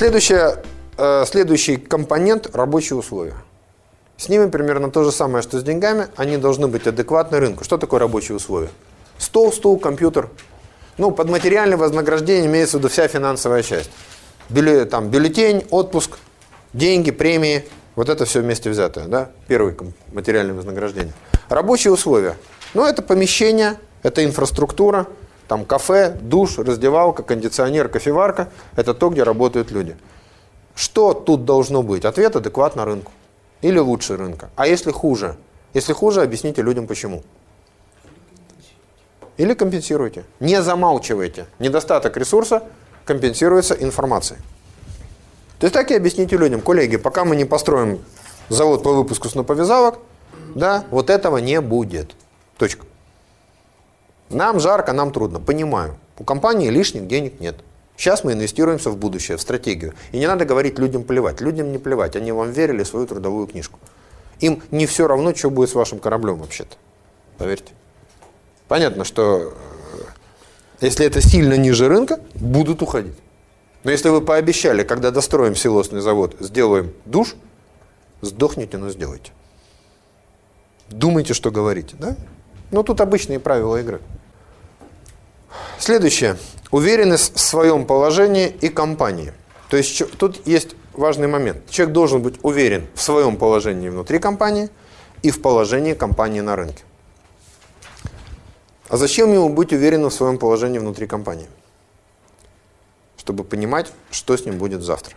следующее, э, следующий компонент – рабочие условия. С ними примерно то же самое, что с деньгами. Они должны быть адекватны рынку. Что такое рабочие условия? Стол, стул, компьютер. Ну, под материальное вознаграждение имеется в виду вся финансовая часть. Бюлле, там, бюллетень, отпуск, деньги, премии. Вот это все вместе взятое. Да? Первый материальное вознаграждение. Рабочие условия. Ну, это помещение, это инфраструктура, там кафе, душ, раздевалка, кондиционер, кофеварка. Это то, где работают люди. Что тут должно быть? Ответ адекватно рынку. Или лучше рынка. А если хуже? Если хуже, объясните людям почему. Или компенсируйте. Не замалчивайте. Недостаток ресурса компенсируется информацией. То есть так и объясните людям, коллеги, пока мы не построим завод по выпуску сноповязалок, да, вот этого не будет. Точка. Нам жарко, нам трудно. Понимаю. У компании лишних денег нет. Сейчас мы инвестируемся в будущее, в стратегию. И не надо говорить людям плевать. Людям не плевать. Они вам верили свою трудовую книжку. Им не все равно, что будет с вашим кораблем вообще-то. Поверьте. Понятно, что э, если это сильно ниже рынка, будут уходить. Но если вы пообещали, когда достроим силосный завод, сделаем душ, сдохните, но сделайте. Думайте, что говорите. Да? Ну, тут обычные правила игры. Следующее. Уверенность в своем положении и компании. То есть тут есть важный момент. Человек должен быть уверен в своем положении внутри компании и в положении компании на рынке. А зачем ему быть уверенным в своем положении внутри компании? Чтобы понимать, что с ним будет завтра.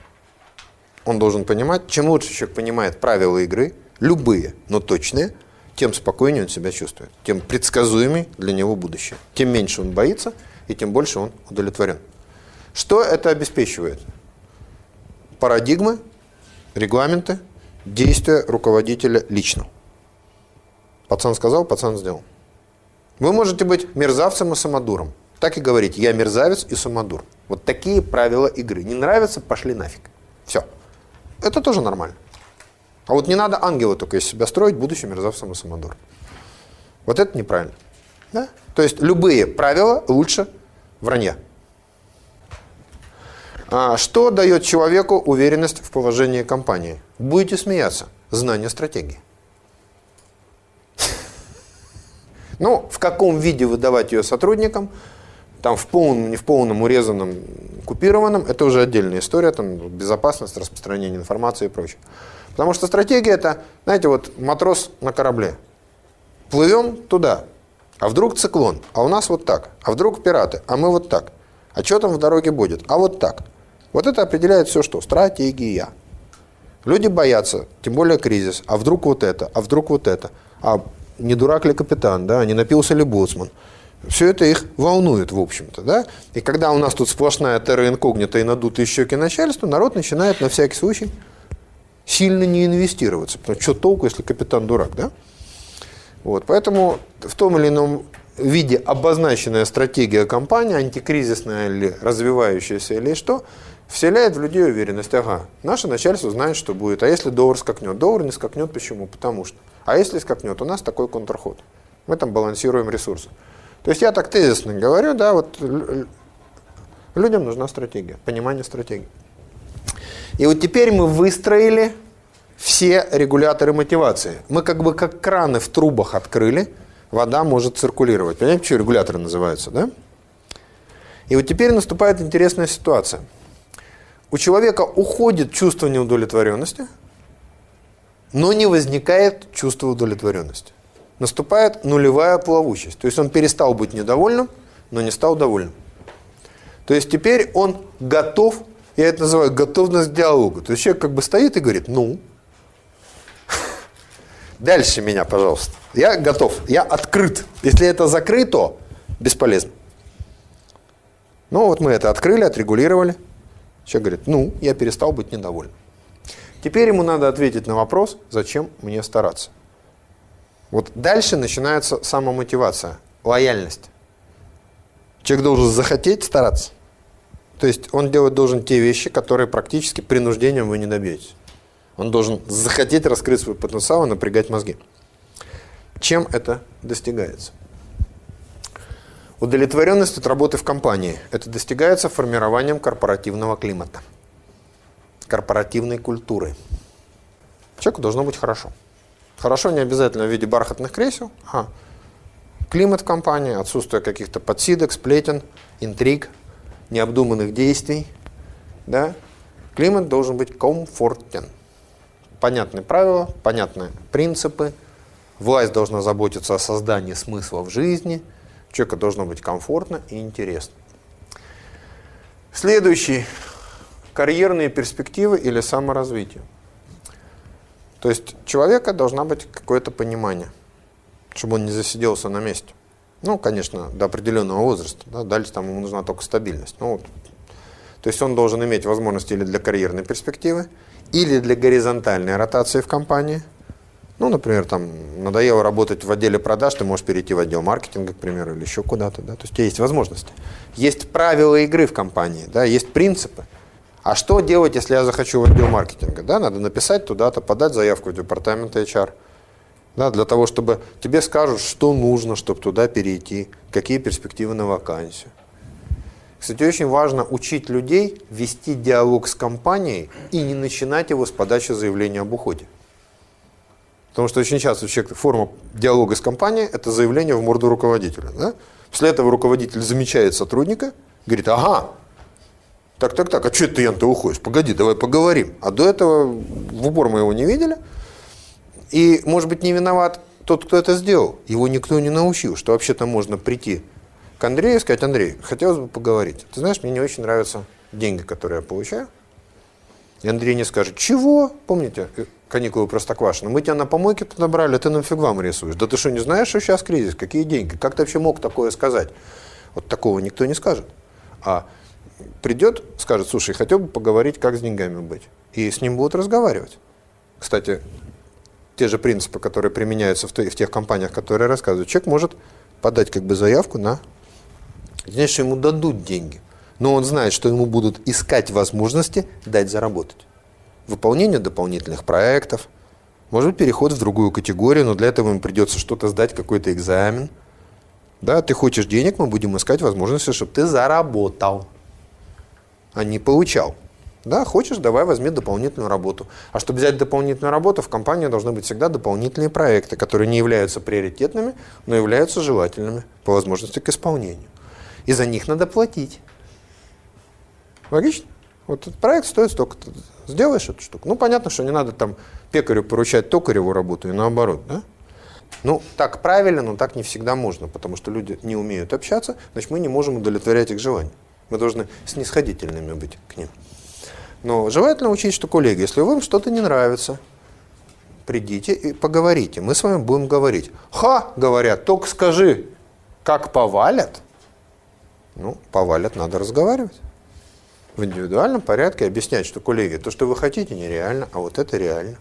Он должен понимать, чем лучше человек понимает правила игры, любые, но точные, тем спокойнее он себя чувствует, тем предсказуемее для него будущее. Тем меньше он боится – и тем больше он удовлетворен. Что это обеспечивает? Парадигмы, регламенты, действия руководителя лично. Пацан сказал, пацан сделал. Вы можете быть мерзавцем и самодуром. Так и говорить, я мерзавец и самодур. Вот такие правила игры. Не нравится, пошли нафиг. Все. Это тоже нормально. А вот не надо ангела только из себя строить, будучи мерзавцем и самодуром. Вот это неправильно. Да? То есть любые правила лучше вранья. А что дает человеку уверенность в положении компании? Будете смеяться. Знание стратегии. Ну, в каком виде выдавать ее сотрудникам, там в полном, не в полном, урезанном, купированном, это уже отдельная история, там безопасность, распространение информации и прочее. Потому что стратегия это, знаете, вот матрос на корабле. Плывем туда, а вдруг циклон? А у нас вот так. А вдруг пираты? А мы вот так. А что там в дороге будет? А вот так. Вот это определяет все, что стратегия. Люди боятся, тем более кризис. А вдруг вот это? А вдруг вот это? А не дурак ли капитан? Да? Не напился ли боцман? Все это их волнует, в общем-то. Да? И когда у нас тут сплошная терра инкогнита и надутые щеки начальства, народ начинает на всякий случай сильно не инвестироваться. Потому что, что толку, если капитан дурак, да? Вот, поэтому в том или ином виде обозначенная стратегия компании, антикризисная или развивающаяся или что, вселяет в людей уверенность. Ага, наше начальство знает, что будет. А если доллар скакнет? Доллар не скакнет. Почему? Потому что. А если скакнет? У нас такой контрход. Мы там балансируем ресурсы. То есть я так тезисно говорю, да, вот людям нужна стратегия, понимание стратегии. И вот теперь мы выстроили все регуляторы мотивации. Мы как бы как краны в трубах открыли, вода может циркулировать. Понимаете, что регуляторы называются, да? И вот теперь наступает интересная ситуация. У человека уходит чувство неудовлетворенности, но не возникает чувство удовлетворенности. Наступает нулевая плавучесть. То есть он перестал быть недовольным, но не стал довольным. То есть теперь он готов, я это называю готовность к диалогу. То есть человек как бы стоит и говорит, ну, Дальше меня, пожалуйста. Я готов, я открыт. Если это закрыто, бесполезно. Ну, вот мы это открыли, отрегулировали. Человек говорит, ну, я перестал быть недоволен. Теперь ему надо ответить на вопрос, зачем мне стараться. Вот дальше начинается самомотивация, лояльность. Человек должен захотеть стараться. То есть он делать должен те вещи, которые практически принуждением вы не добьетесь. Он должен захотеть раскрыть свой потенциал и напрягать мозги. Чем это достигается? Удовлетворенность от работы в компании. Это достигается формированием корпоративного климата. корпоративной культуры. Человеку должно быть хорошо. Хорошо не обязательно в виде бархатных кресел, а климат в компании, отсутствие каких-то подсидок, сплетен, интриг, необдуманных действий. Да? Климат должен быть комфортен. Понятные правила, понятные принципы. Власть должна заботиться о создании смысла в жизни. Человеку должно быть комфортно и интересно. Следующий. Карьерные перспективы или саморазвитие. То есть человека должна быть какое-то понимание, чтобы он не засиделся на месте. Ну, конечно, до определенного возраста. Да, дальше там ему нужна только стабильность. Ну, вот. То есть он должен иметь возможность или для карьерной перспективы, или для горизонтальной ротации в компании. Ну, например, там надоело работать в отделе продаж, ты можешь перейти в отдел маркетинга, к примеру, или еще куда-то. Да? То есть у тебя есть возможности. Есть правила игры в компании, да, есть принципы. А что делать, если я захочу в отдел маркетинга? Да, надо написать туда-то, подать заявку в департамент HR. Да, для того, чтобы тебе скажут, что нужно, чтобы туда перейти, какие перспективы на вакансию. Кстати, очень важно учить людей вести диалог с компанией и не начинать его с подачи заявления об уходе. Потому что очень часто человек, форма диалога с компанией – это заявление в морду руководителя. Да? После этого руководитель замечает сотрудника, говорит, ага, так, так, так, а что ты, Ян, ты уходишь? Погоди, давай поговорим. А до этого в упор мы его не видели. И, может быть, не виноват тот, кто это сделал. Его никто не научил, что вообще-то можно прийти к Андрею и сказать, Андрей, хотелось бы поговорить. Ты знаешь, мне не очень нравятся деньги, которые я получаю. И Андрей не скажет, чего? Помните, э, каникулы Простоквашино? Мы тебя на помойке подобрали, а ты нам фигвам рисуешь. Да ты что, не знаешь, что сейчас кризис? Какие деньги? Как ты вообще мог такое сказать? Вот такого никто не скажет. А придет, скажет, слушай, хотел бы поговорить, как с деньгами быть. И с ним будут разговаривать. Кстати, те же принципы, которые применяются в, в тех компаниях, которые я рассказываю. Человек может подать как бы заявку на... Знаешь, ему дадут деньги но он знает, что ему будут искать возможности дать заработать. Выполнение дополнительных проектов, может быть, переход в другую категорию, но для этого ему придется что-то сдать, какой-то экзамен. Да, ты хочешь денег, мы будем искать возможности, чтобы ты заработал, а не получал. Да, хочешь, давай возьми дополнительную работу. А чтобы взять дополнительную работу, в компании должны быть всегда дополнительные проекты, которые не являются приоритетными, но являются желательными по возможности к исполнению. И за них надо платить. Логично? Вот этот проект стоит столько. -то. Сделаешь эту штуку. Ну, понятно, что не надо там пекарю поручать токареву работу и наоборот, да? Ну, так правильно, но так не всегда можно, потому что люди не умеют общаться, значит, мы не можем удовлетворять их желания. Мы должны снисходительными быть к ним. Но желательно учить, что, коллеги, если вам что-то не нравится, придите и поговорите. Мы с вами будем говорить. Ха, говорят, только скажи, как повалят? Ну, повалят, надо разговаривать в индивидуальном порядке объяснять, что, коллеги, то, что вы хотите, нереально, а вот это реально.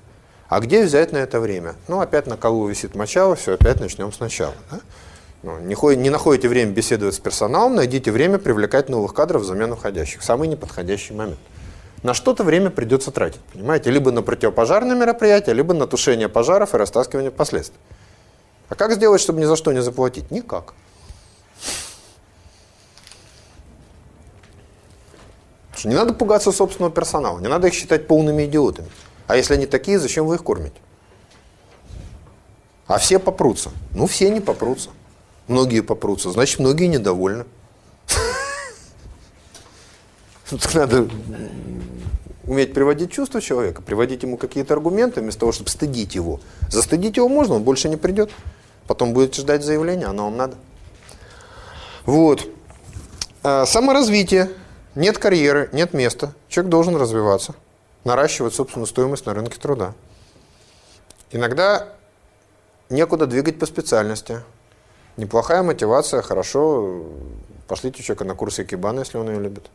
А где взять на это время? Ну, опять на колу висит мочало, все, опять начнем сначала. Да? Ну, не, не находите время беседовать с персоналом, найдите время привлекать новых кадров взамен уходящих. Самый неподходящий момент. На что-то время придется тратить, понимаете? Либо на противопожарные мероприятия, либо на тушение пожаров и растаскивание последствий. А как сделать, чтобы ни за что не заплатить? Никак. Не надо пугаться собственного персонала, не надо их считать полными идиотами. А если они такие, зачем вы их кормите? А все попрутся. Ну, все не попрутся. Многие попрутся, значит, многие недовольны. Надо уметь приводить чувства человека, приводить ему какие-то аргументы, вместо того, чтобы стыдить его. Застыдить его можно, он больше не придет. Потом будет ждать заявления, оно вам надо. Вот. А, саморазвитие. Нет карьеры, нет места. Человек должен развиваться, наращивать собственную стоимость на рынке труда. Иногда некуда двигать по специальности. Неплохая мотивация, хорошо. Пошлите человека на курсы Кибана, если он ее любит.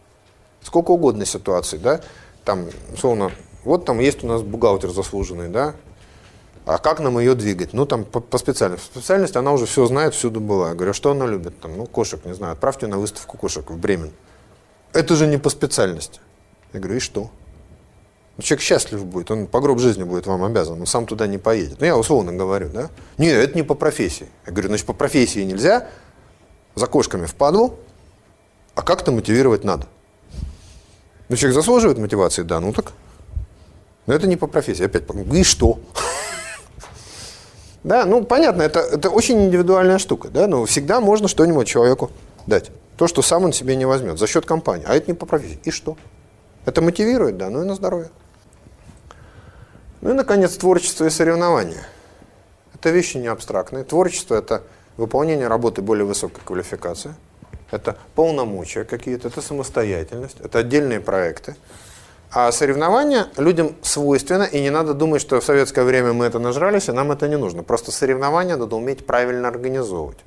Сколько угодно ситуаций, да? Там, условно, вот там есть у нас бухгалтер заслуженный, да? А как нам ее двигать? Ну, там, по, по специальности. Специальность она уже все знает, всюду была. Я говорю, «А что она любит? Там, ну, кошек, не знаю, отправьте на выставку кошек в Бремен. Это же не по специальности. Я говорю, и что? Ну, человек счастлив будет, он по гроб жизни будет вам обязан, он сам туда не поедет. Ну, я условно говорю, да? Нет, это не по профессии. Я говорю, значит, по профессии нельзя, за кошками впадлу, а как-то мотивировать надо. Ну, человек заслуживает мотивации, да, ну так Но это не по профессии. Опять, и что? Да, ну понятно, это, это очень индивидуальная штука, да, но всегда можно что-нибудь человеку дать. То, что сам он себе не возьмет, за счет компании. А это не по профессии. И что? Это мотивирует, да, ну и на здоровье. Ну и, наконец, творчество и соревнования. Это вещи не абстрактные. Творчество – это выполнение работы более высокой квалификации. Это полномочия какие-то, это самостоятельность, это отдельные проекты. А соревнования людям свойственно, и не надо думать, что в советское время мы это нажрались, и нам это не нужно. Просто соревнования надо уметь правильно организовывать.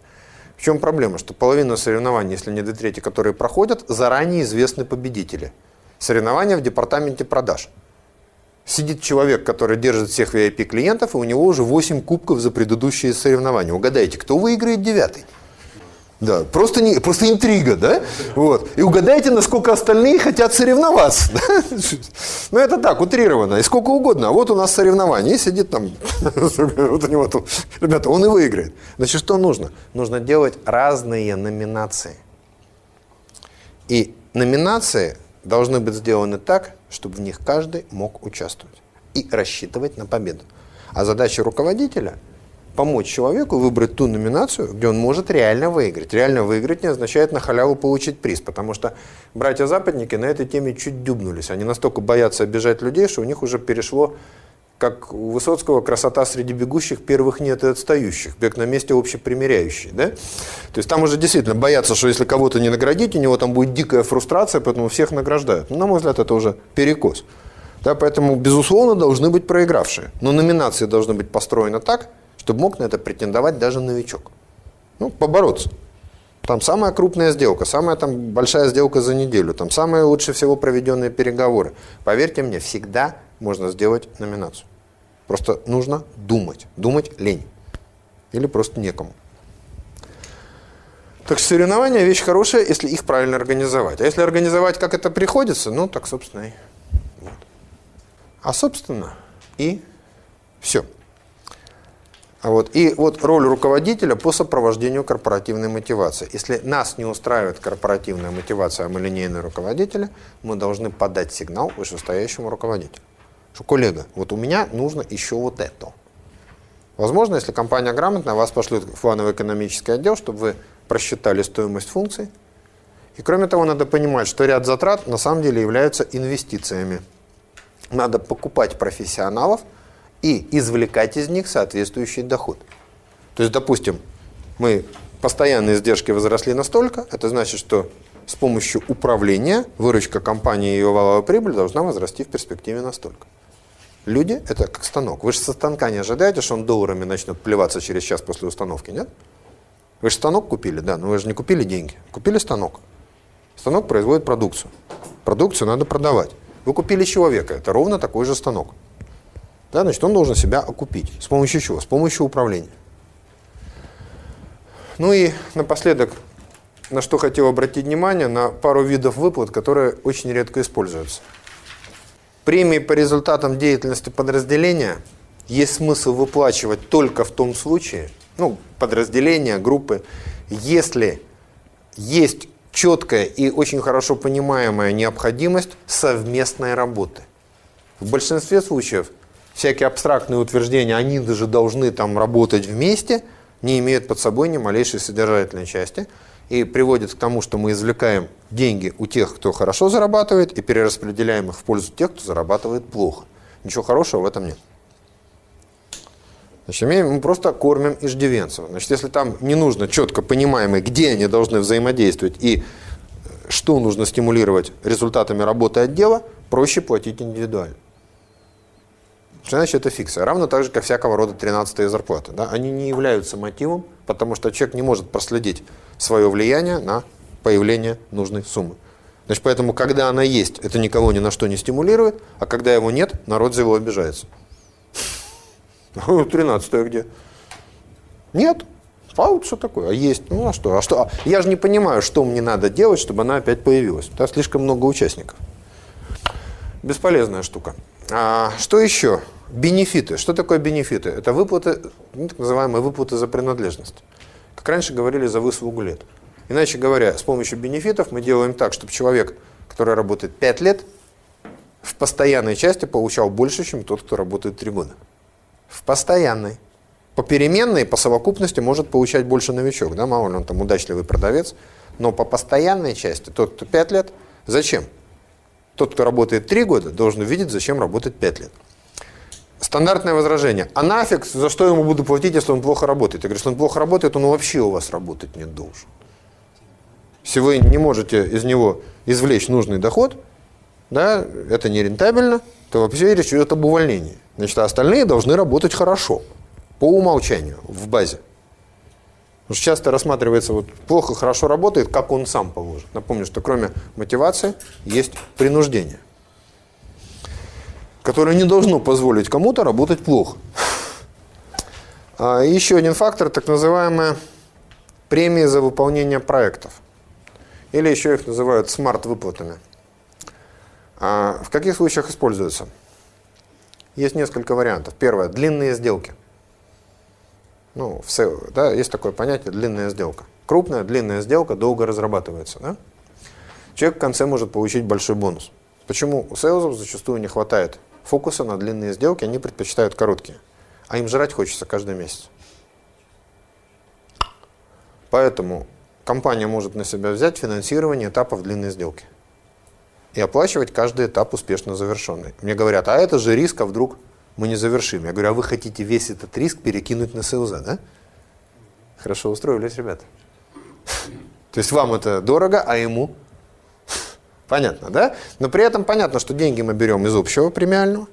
В чем проблема? Что половина соревнований, если не две трети, которые проходят, заранее известны победители. Соревнования в департаменте продаж. Сидит человек, который держит всех VIP-клиентов, и у него уже 8 кубков за предыдущие соревнования. Угадайте, кто выиграет девятый? Да, просто, не, просто интрига, да? Вот. И угадайте, насколько остальные хотят соревноваться. Да? Ну, это так, утрированно. И сколько угодно. А вот у нас соревнование. И сидит там, вот у него тут, ребята, он и выиграет. Значит, что нужно? Нужно делать разные номинации. И номинации должны быть сделаны так, чтобы в них каждый мог участвовать и рассчитывать на победу. А задача руководителя – помочь человеку выбрать ту номинацию, где он может реально выиграть. Реально выиграть не означает на халяву получить приз, потому что братья-западники на этой теме чуть дюбнулись. Они настолько боятся обижать людей, что у них уже перешло, как у Высоцкого, красота среди бегущих, первых нет и отстающих. Бег на месте общепримиряющий. Да? То есть там уже действительно боятся, что если кого-то не наградить, у него там будет дикая фрустрация, поэтому всех награждают. Но, на мой взгляд, это уже перекос. Да, поэтому, безусловно, должны быть проигравшие. Но номинации должны быть построены так, чтобы мог на это претендовать даже новичок. Ну, побороться. Там самая крупная сделка, самая там большая сделка за неделю, там самые лучше всего проведенные переговоры. Поверьте мне, всегда можно сделать номинацию. Просто нужно думать. Думать лень. Или просто некому. Так что соревнования вещь хорошая, если их правильно организовать. А если организовать, как это приходится, ну, так, собственно, и вот. А, собственно, и все. А вот. И вот роль руководителя по сопровождению корпоративной мотивации. Если нас не устраивает корпоративная мотивация, а мы линейные руководители, мы должны подать сигнал вышестоящему руководителю. Что, коллега, вот у меня нужно еще вот это. Возможно, если компания грамотная, вас пошлют в плановый экономический отдел, чтобы вы просчитали стоимость функций. И кроме того, надо понимать, что ряд затрат на самом деле являются инвестициями. Надо покупать профессионалов – и извлекать из них соответствующий доход. То есть, допустим, мы постоянные издержки возросли настолько, это значит, что с помощью управления выручка компании и ее валовая прибыль должна возрасти в перспективе настолько. Люди – это как станок. Вы же со станка не ожидаете, что он долларами начнет плеваться через час после установки, нет? Вы же станок купили, да, но вы же не купили деньги. Купили станок. Станок производит продукцию. Продукцию надо продавать. Вы купили человека, это ровно такой же станок. Да, значит, он должен себя окупить. С помощью чего? С помощью управления. Ну и напоследок, на что хотел обратить внимание, на пару видов выплат, которые очень редко используются. Премии по результатам деятельности подразделения есть смысл выплачивать только в том случае, ну, подразделения, группы, если есть четкая и очень хорошо понимаемая необходимость совместной работы. В большинстве случаев всякие абстрактные утверждения, они даже должны там работать вместе, не имеют под собой ни малейшей содержательной части и приводит к тому, что мы извлекаем деньги у тех, кто хорошо зарабатывает, и перераспределяем их в пользу тех, кто зарабатывает плохо. Ничего хорошего в этом нет. Значит, мы просто кормим иждивенцев. Значит, если там не нужно четко понимаемый, где они должны взаимодействовать и что нужно стимулировать результатами работы отдела, проще платить индивидуально. Значит, это фикция. Равно так же, как всякого рода 13 зарплаты. Да? Они не являются мотивом, потому что человек не может проследить свое влияние на появление нужной суммы. Значит, поэтому, когда она есть, это никого ни на что не стимулирует, а когда его нет, народ за его обижается. 13 где? Нет. А вот что такое? А есть? Ну а что? А что? А я же не понимаю, что мне надо делать, чтобы она опять появилась. Там слишком много участников. Бесполезная штука. А, что еще? Бенефиты. Что такое бенефиты? Это выплаты, ну, так называемые выплаты за принадлежность. Как раньше говорили, за выслугу лет. Иначе говоря, с помощью бенефитов мы делаем так, чтобы человек, который работает 5 лет, в постоянной части получал больше, чем тот, кто работает три года. В постоянной. По переменной, по совокупности может получать больше новичок. Да? Мало ли он там удачливый продавец. Но по постоянной части, тот, кто 5 лет, зачем? Тот, кто работает 3 года, должен увидеть, зачем работать 5 лет. Стандартное возражение. А нафиг, за что я ему буду платить, если он плохо работает? Я говорю, если он плохо работает, он вообще у вас работать не должен. Если вы не можете из него извлечь нужный доход, да, это не рентабельно, то вообще речь идет об увольнении. Значит, а остальные должны работать хорошо, по умолчанию, в базе. Что часто рассматривается, вот плохо, хорошо работает, как он сам положит. Напомню, что кроме мотивации есть принуждение, которое не должно позволить кому-то работать плохо. А еще один фактор, так называемая премии за выполнение проектов. Или еще их называют смарт-выплатами. А в каких случаях используются? Есть несколько вариантов. Первое – длинные сделки. Ну, в да, есть такое понятие длинная сделка. Крупная, длинная сделка долго разрабатывается. Да? Человек в конце может получить большой бонус. Почему у сейлзов зачастую не хватает фокуса на длинные сделки, они предпочитают короткие. А им жрать хочется каждый месяц. Поэтому компания может на себя взять финансирование этапов длинной сделки. И оплачивать каждый этап успешно завершенный. Мне говорят, а это же риск, а вдруг мы не завершим. Я говорю, а вы хотите весь этот риск перекинуть на СЛЗ, да? Хорошо устроились, ребята. То есть вам это дорого, а ему? Понятно, да? Но при этом понятно, что деньги мы берем из общего премиального.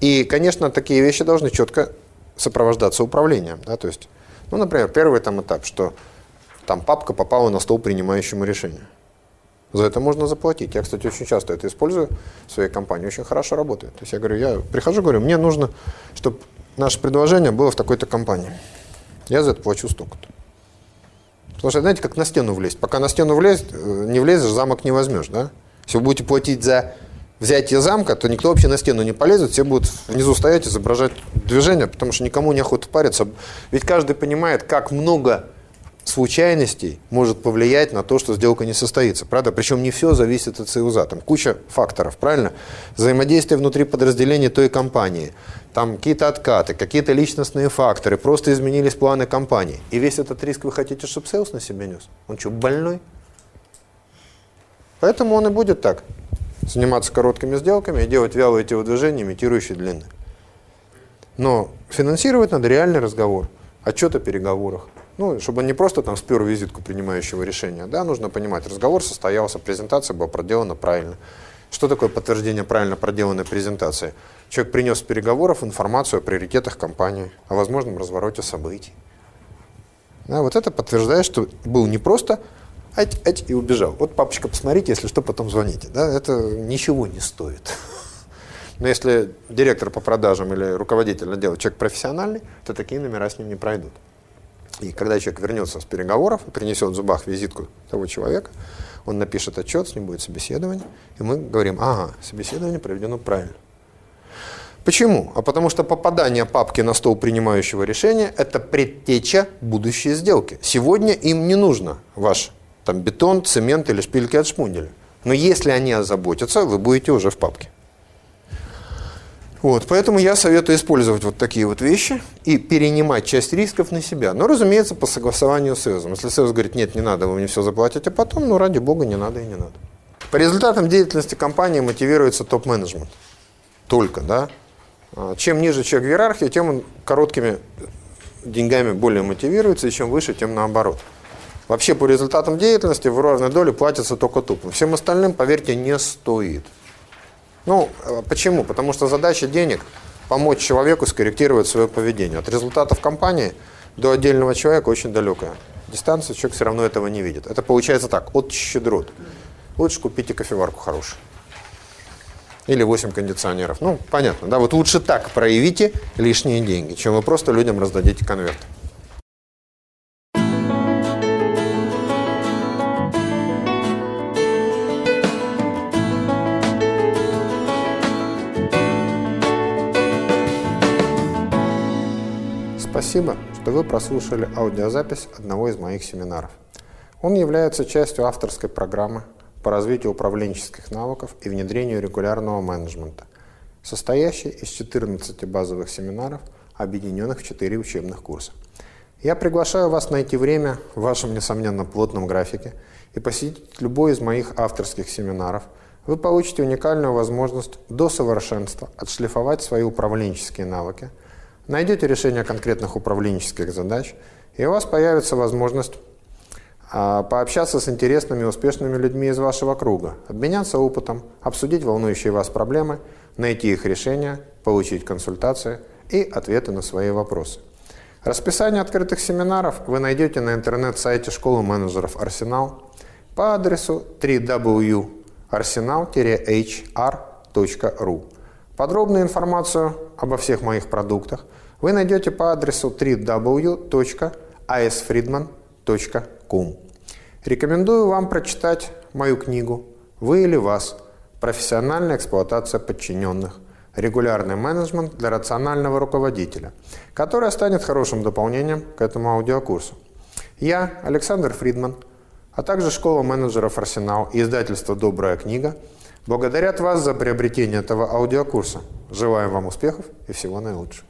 И, конечно, такие вещи должны четко сопровождаться управлением. Да? То есть, ну, например, первый там этап, что там папка попала на стол принимающему решение. За это можно заплатить. Я, кстати, очень часто это использую в своей компании. Очень хорошо работает. То есть я говорю, я прихожу, говорю, мне нужно, чтобы наше предложение было в такой-то компании. Я за это плачу столько-то. Потому что, знаете, как на стену влезть. Пока на стену влезть, э, не влезешь, замок не возьмешь, да? Если вы будете платить за взятие замка, то никто вообще на стену не полезет, все будут внизу стоять, изображать движение, потому что никому не охота париться. Ведь каждый понимает, как много случайностей может повлиять на то, что сделка не состоится. Правда? Причем не все зависит от союза. Там куча факторов, правильно? Взаимодействие внутри подразделения той компании. Там какие-то откаты, какие-то личностные факторы. Просто изменились планы компании. И весь этот риск вы хотите, чтобы сейлс на себя нес? Он что, больной? Поэтому он и будет так. Заниматься короткими сделками и делать вялые телодвижения, имитирующие длинные. Но финансировать надо реальный разговор. Отчет о переговорах ну, чтобы он не просто там спер визитку принимающего решения, да, нужно понимать, разговор состоялся, презентация была проделана правильно. Что такое подтверждение правильно проделанной презентации? Человек принес с переговоров информацию о приоритетах компании, о возможном развороте событий. Да, вот это подтверждает, что был не просто ать, ать и убежал. Вот, папочка, посмотрите, если что, потом звоните. Да, это ничего не стоит. Но если директор по продажам или руководитель отдела человек профессиональный, то такие номера с ним не пройдут. И когда человек вернется с переговоров, принесет в зубах визитку того человека, он напишет отчет, с ним будет собеседование, и мы говорим, ага, собеседование проведено правильно. Почему? А потому что попадание папки на стол принимающего решения – это предтеча будущей сделки. Сегодня им не нужно ваш там, бетон, цемент или шпильки от шпунделя. Но если они озаботятся, вы будете уже в папке. Вот, поэтому я советую использовать вот такие вот вещи и перенимать часть рисков на себя. Но, разумеется, по согласованию с СЭОЗом. Если СЭОЗ говорит, нет, не надо, вы мне все заплатите потом, ну, ради бога, не надо и не надо. По результатам деятельности компании мотивируется топ-менеджмент. Только, да. А, чем ниже человек в иерархии, тем он короткими деньгами более мотивируется, и чем выше, тем наоборот. Вообще по результатам деятельности в равной доле платится только тупым. Всем остальным, поверьте, не стоит. Ну, э, почему? Потому что задача денег – помочь человеку скорректировать свое поведение. От результатов компании до отдельного человека очень далекая. Дистанция, человек все равно этого не видит. Это получается так, от щедрот. Лучше купите кофеварку хорошую. Или 8 кондиционеров. Ну, понятно, да? Вот лучше так проявите лишние деньги, чем вы просто людям раздадите конверт. Вы прослушали аудиозапись одного из моих семинаров. Он является частью авторской программы по развитию управленческих навыков и внедрению регулярного менеджмента, состоящий из 14 базовых семинаров, объединенных в 4 учебных курса. Я приглашаю вас найти время в вашем, несомненно, плотном графике и посетить любой из моих авторских семинаров. Вы получите уникальную возможность до совершенства отшлифовать свои управленческие навыки, найдете решение конкретных управленческих задач, и у вас появится возможность а, пообщаться с интересными и успешными людьми из вашего круга, обменяться опытом, обсудить волнующие вас проблемы, найти их решения, получить консультации и ответы на свои вопросы. Расписание открытых семинаров вы найдете на интернет-сайте школы менеджеров «Арсенал» по адресу www.arsenal-hr.ru. Подробную информацию обо всех моих продуктах вы найдете по адресу www.asfriedman.com. Рекомендую вам прочитать мою книгу «Вы или вас. Профессиональная эксплуатация подчиненных. Регулярный менеджмент для рационального руководителя», которая станет хорошим дополнением к этому аудиокурсу. Я, Александр Фридман, а также школа менеджеров «Арсенал» и издательство «Добрая книга» благодарят вас за приобретение этого аудиокурса. Желаем вам успехов и всего наилучшего.